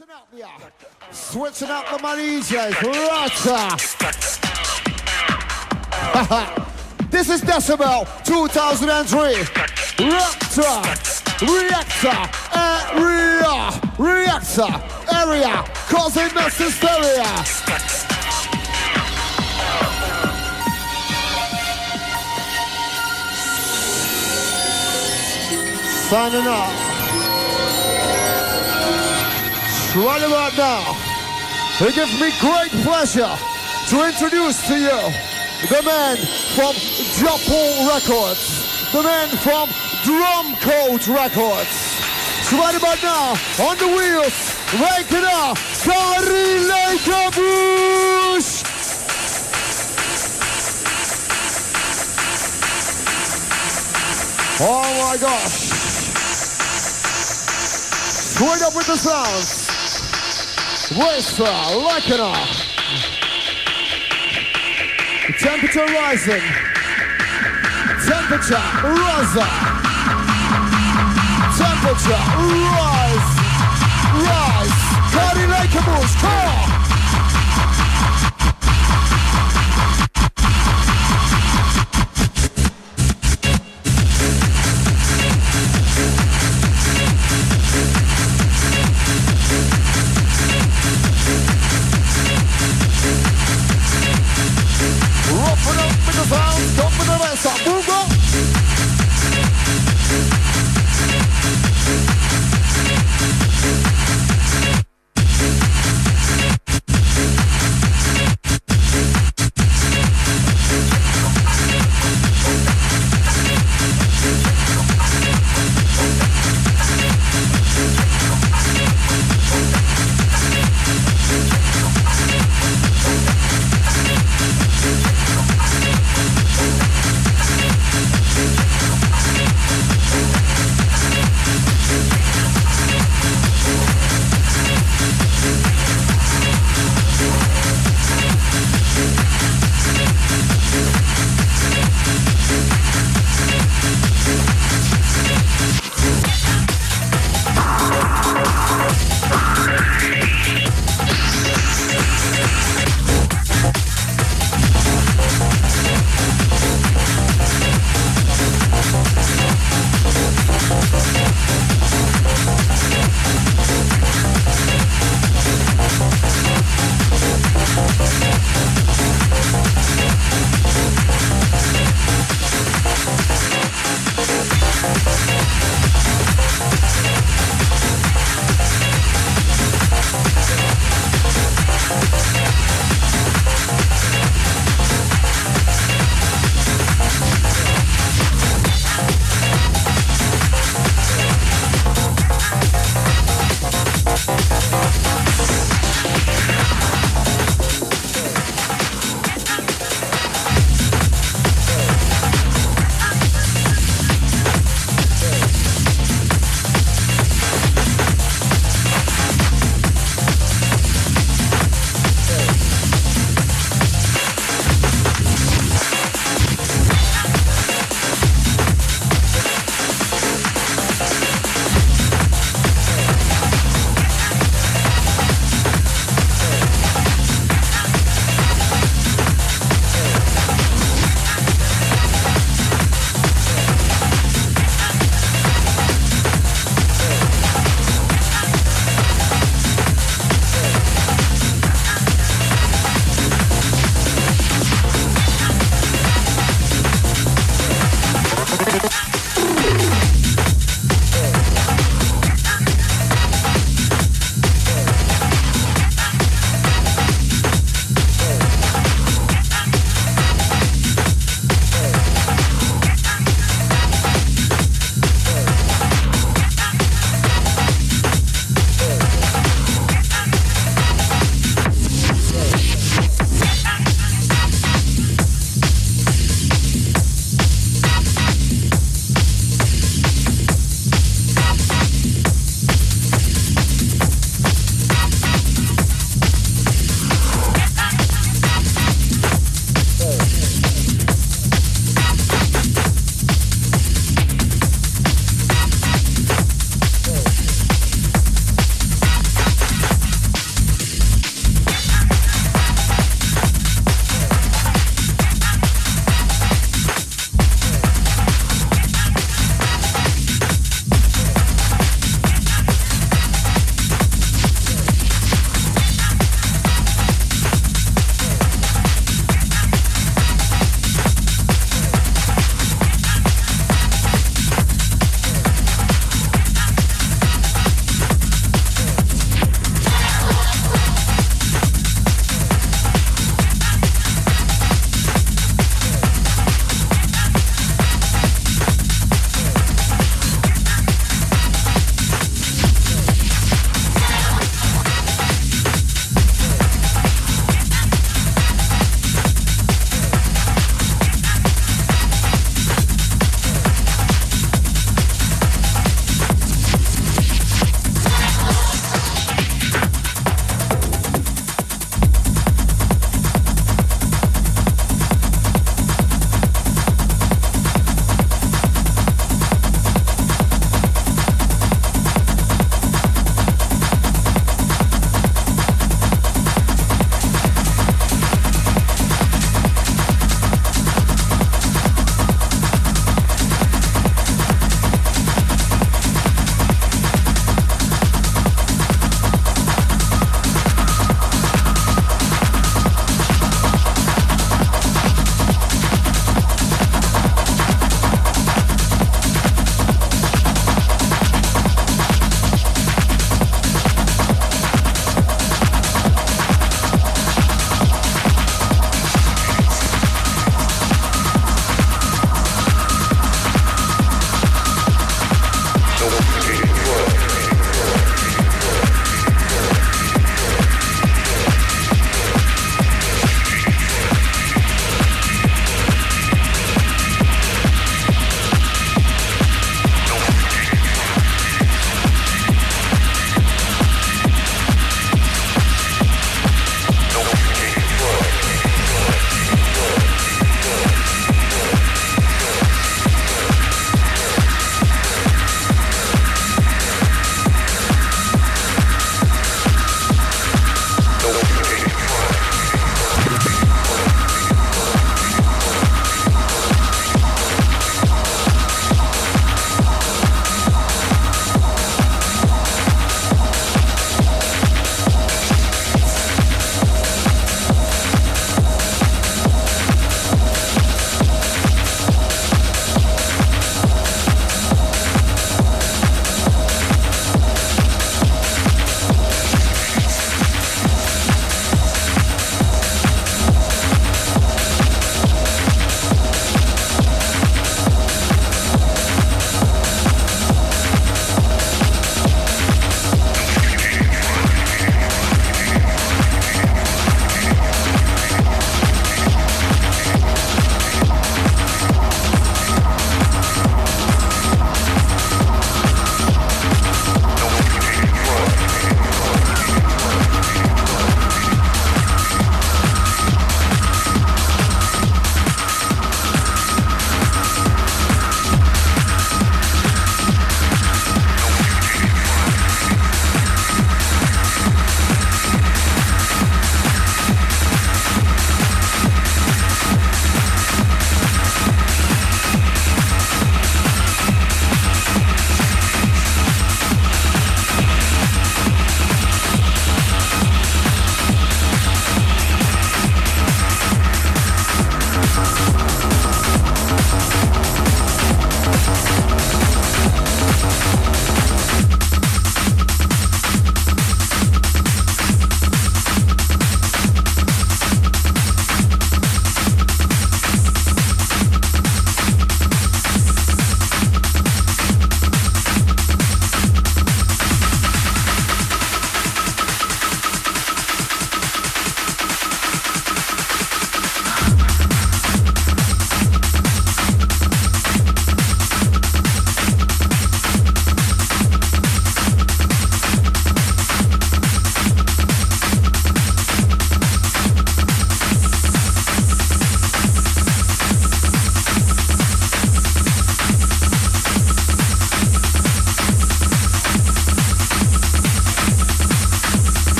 Switching up, yeah. Switching up the money DJs. This is Decibel 2003. Raptor. Reactor. Area. Reactor. Area. Causing mass hysteria. Signing up. Right about now, it gives me great pleasure to introduce to you the man from Japo Records, the man from Drumcode Records. So right about now, on the wheels, waking up, Cari Bush. Oh my gosh. Straight up with the sounds. Whisper, Lycanar. The temperature rising. Temperature rising. Temperature rise. Rise. Cardi Lake Come on.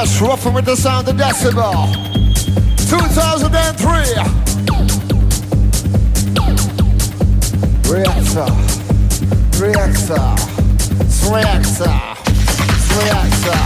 Yes, roughing with the sound of decibel. 2003. Reactor. Reactor. Reactor. Reactor.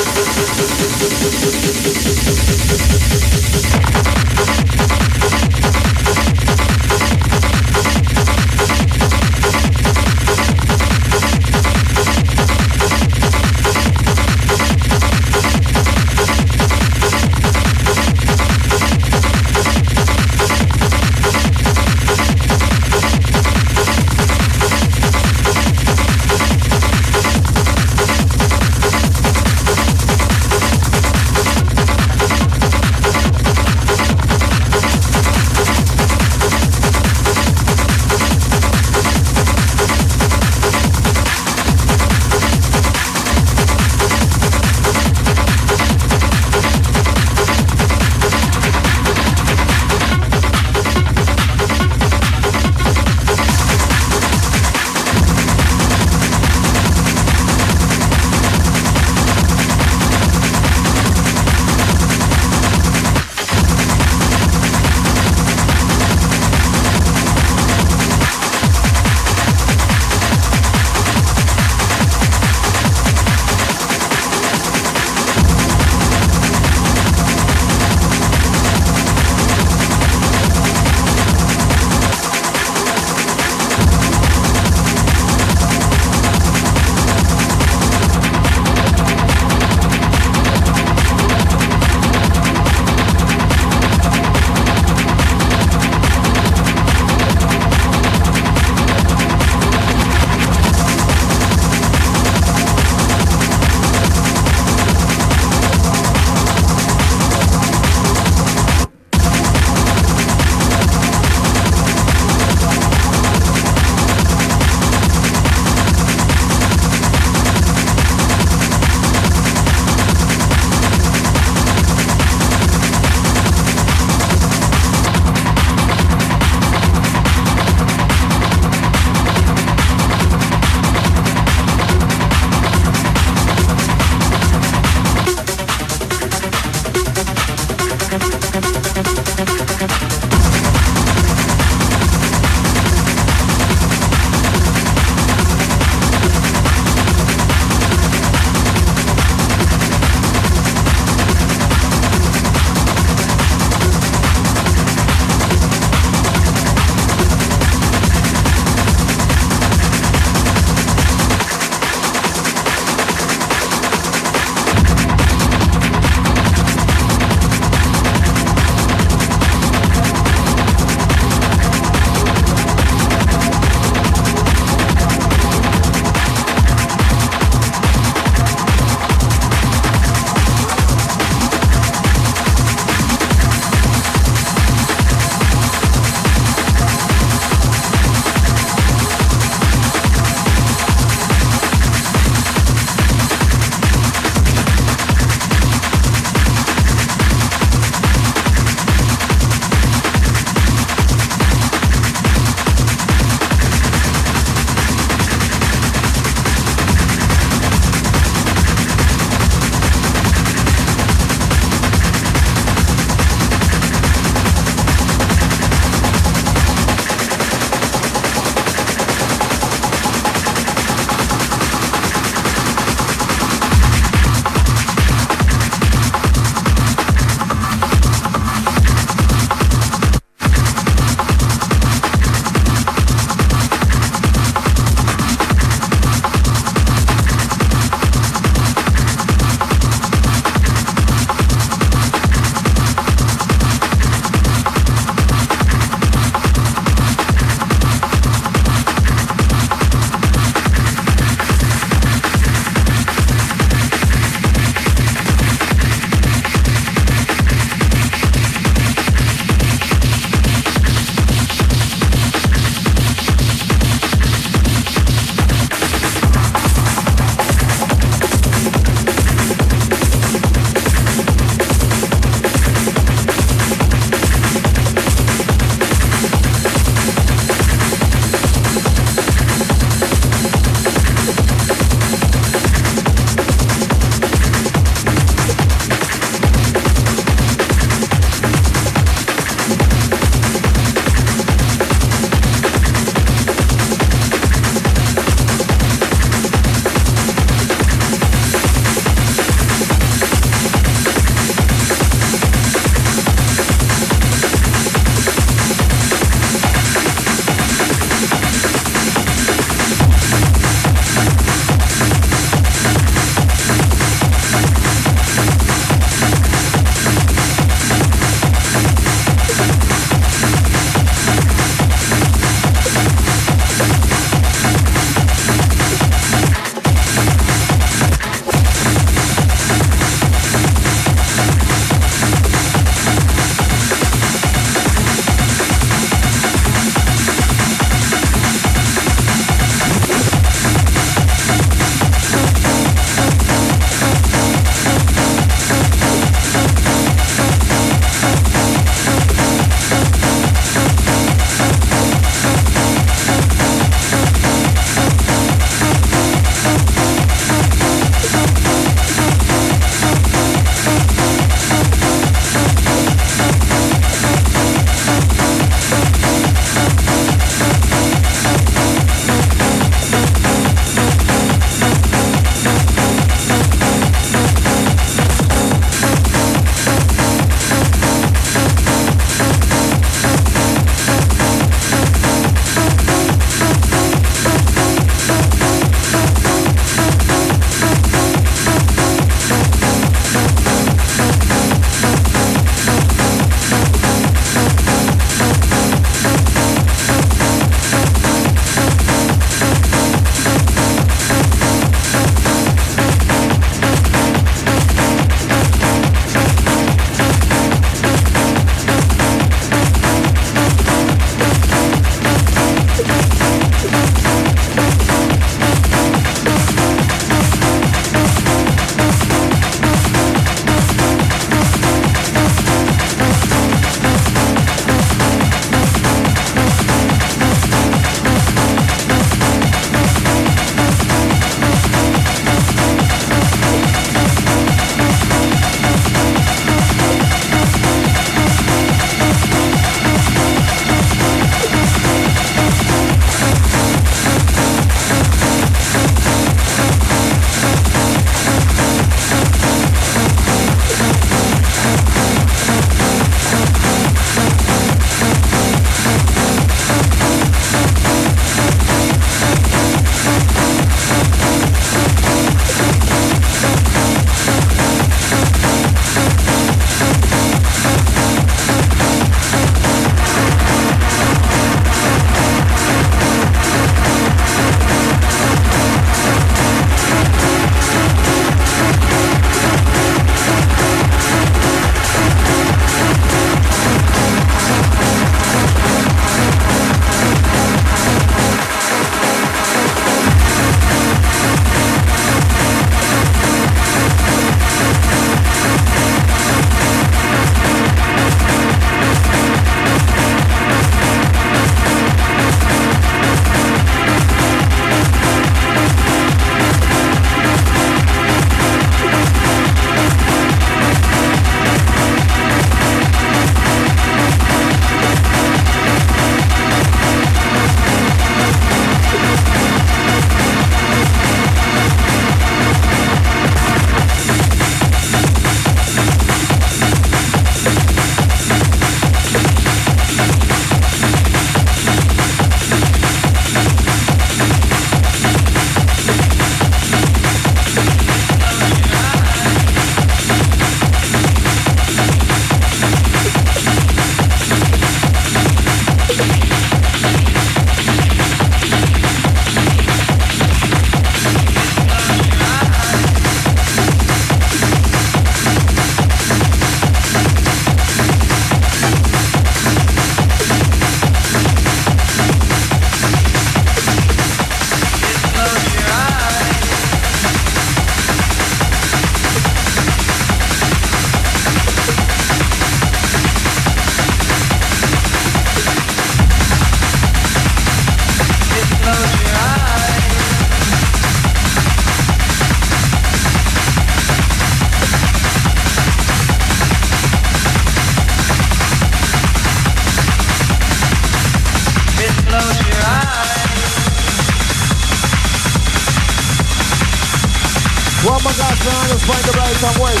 One more guys now, just find the right and wait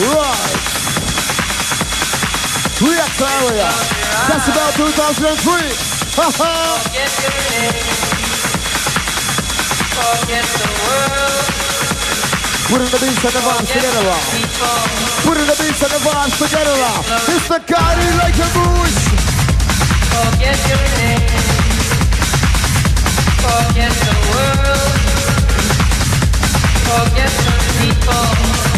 Right. Reactor area. That's about 2003. Forget your name. Forget the world. Putting the beats and the vibes together. Putting the beats and the vibes together. It's the Cardi like a bush. Forget your name. Forget the world. Forget people.